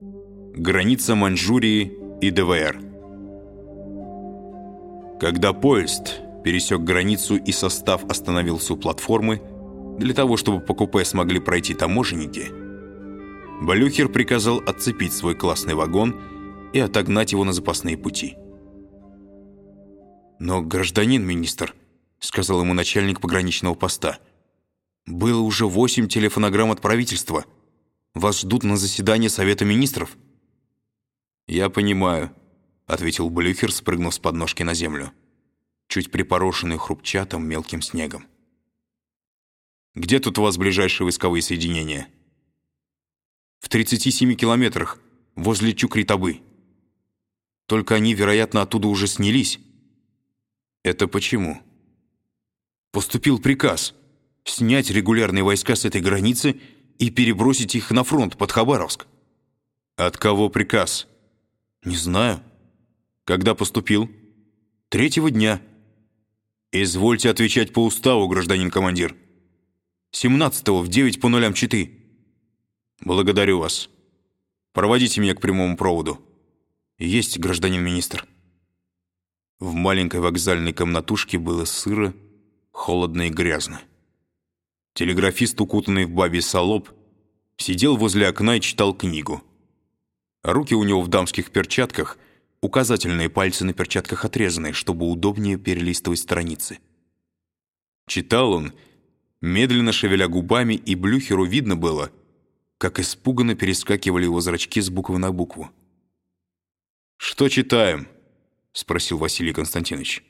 Граница Маньчжурии и ДВР. Когда поезд пересек границу и состав остановился у платформы, для того, чтобы по купе смогли пройти таможенники, Балюхер приказал отцепить свой классный вагон и отогнать его на запасные пути. «Но, гражданин министр», — сказал ему начальник пограничного поста, «было уже восемь телефонограмм от правительства. Вас ждут на заседание Совета министров». «Я понимаю», — ответил Блюхер, спрыгнув с подножки на землю, чуть припорошенный хрупчатым мелким снегом. «Где тут у вас ближайшие войсковые соединения?» «В 37 километрах, возле Чукритабы. Только они, вероятно, оттуда уже снялись». «Это почему?» «Поступил приказ снять регулярные войска с этой границы и перебросить их на фронт под Хабаровск». «От кого приказ?» «Не знаю». «Когда поступил?» «Третьего дня». «Извольте отвечать по уставу, гражданин командир». «Семнадцатого в девять по нулям читы». «Благодарю вас. Проводите меня к прямому проводу». «Есть, гражданин министр». В маленькой вокзальной комнатушке было сыро, холодно и грязно. Телеграфист, укутанный в бабий солоб, сидел возле окна и читал книгу. Руки у него в дамских перчатках, указательные пальцы на перчатках отрезаны, чтобы удобнее перелистывать страницы. Читал он, медленно шевеля губами, и Блюхеру видно было, как испуганно перескакивали его зрачки с буквы на букву. «Что читаем?» — спросил Василий Константинович.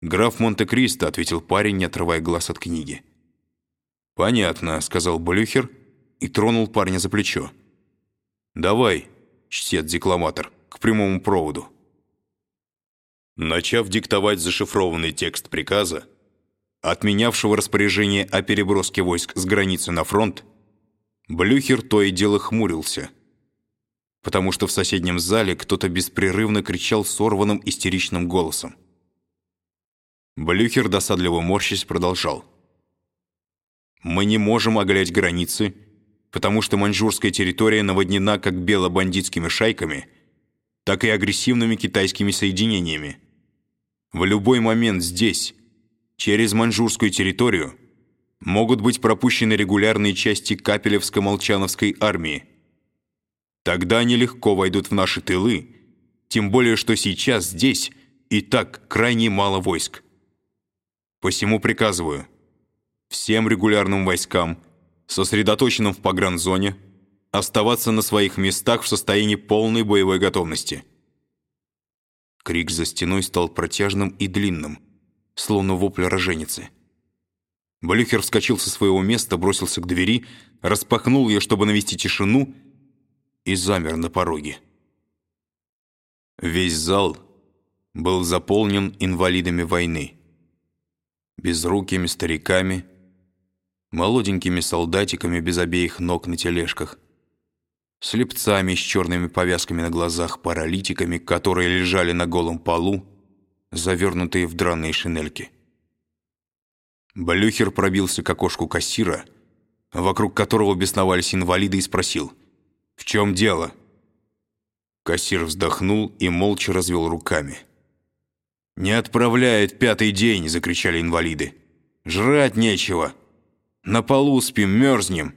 «Граф Монте-Кристо», — ответил парень, не отрывая глаз от книги. «Понятно», — сказал Блюхер и тронул парня за плечо. «Давай, чтец-декламатор, к прямому проводу». Начав диктовать зашифрованный текст приказа, отменявшего распоряжение о переброске войск с границы на фронт, Блюхер то и дело хмурился — потому что в соседнем зале кто-то беспрерывно кричал сорванным истеричным голосом. Блюхер, досадливо морщись, продолжал. «Мы не можем оголять границы, потому что маньчжурская территория наводнена как бело-бандитскими шайками, так и агрессивными китайскими соединениями. В любой момент здесь, через маньчжурскую территорию, могут быть пропущены регулярные части Капелевско-Молчановской армии, Тогда они легко войдут в наши тылы, тем более что сейчас здесь и так крайне мало войск. Посему приказываю всем регулярным войскам, сосредоточенным в погранзоне, оставаться на своих местах в состоянии полной боевой готовности. Крик за стеной стал протяжным и длинным, словно вопль роженицы. Блюхер вскочил со своего места, бросился к двери, распахнул ее, чтобы навести тишину, и замер на пороге. Весь зал был заполнен инвалидами войны, безрукими стариками, молоденькими солдатиками без обеих ног на тележках, слепцами с черными повязками на глазах, паралитиками, которые лежали на голом полу, завернутые в драные шинельки. Блюхер пробился к окошку кассира, вокруг которого бесновались инвалиды, и спросил — «В чем дело?» Кассир вздохнул и молча развел руками. «Не отправляет пятый день!» — закричали инвалиды. «Жрать нечего! На полу спим, мерзнем!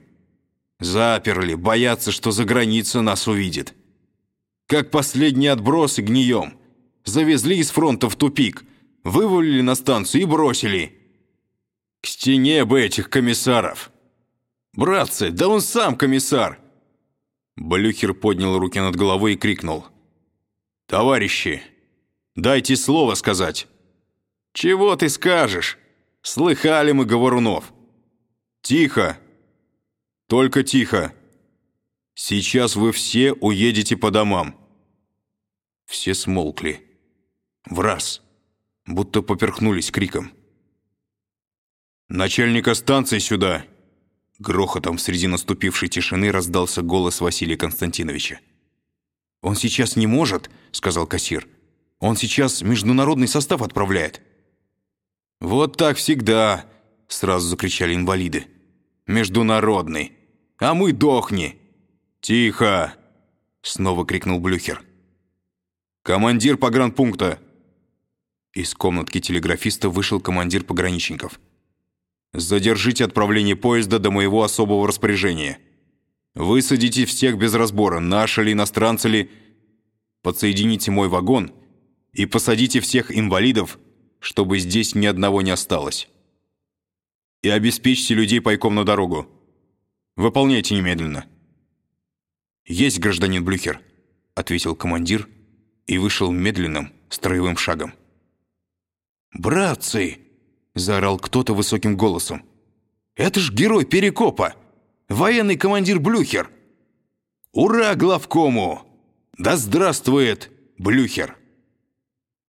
Заперли, боятся, что за граница нас увидит! Как последние отбросы гнием! Завезли из фронта в тупик, вывалили на станцию и бросили! К стене бы этих комиссаров! Братцы, да он сам комиссар!» Блюхер поднял руки над головой и крикнул. «Товарищи, дайте слово сказать!» «Чего ты скажешь? Слыхали мы говорунов!» «Тихо! Только тихо! Сейчас вы все уедете по домам!» Все смолкли. В раз, будто поперхнулись криком. «Начальника станции сюда!» Грохотом среди наступившей тишины раздался голос Василия Константиновича. «Он сейчас не может», — сказал кассир. «Он сейчас международный состав отправляет». «Вот так всегда», — сразу закричали инвалиды. «Международный. А мы дохни. «Тихо!» — снова крикнул Блюхер. «Командир погранпункта!» Из комнатки телеграфиста вышел командир пограничников. «Задержите отправление поезда до моего особого распоряжения. Высадите всех без разбора, наши ли, иностранцы ли. Подсоедините мой вагон и посадите всех инвалидов, чтобы здесь ни одного не осталось. И обеспечьте людей пайком на дорогу. Выполняйте немедленно». «Есть, гражданин Блюхер», — ответил командир и вышел медленным, строевым шагом. «Братцы!» — заорал кто-то высоким голосом. «Это ж герой Перекопа! Военный командир Блюхер! Ура главкому! Да здравствует Блюхер!»